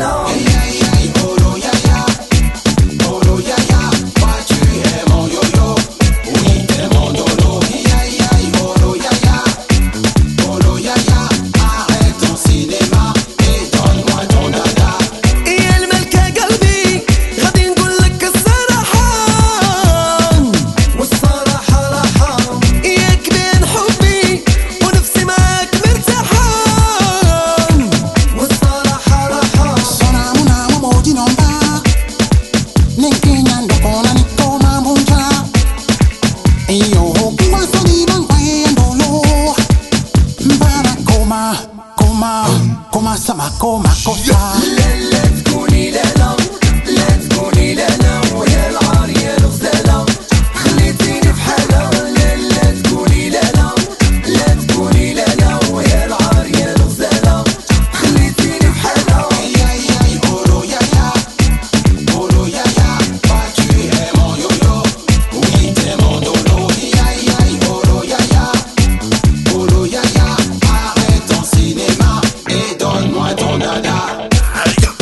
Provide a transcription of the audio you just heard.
talent. yeah. America.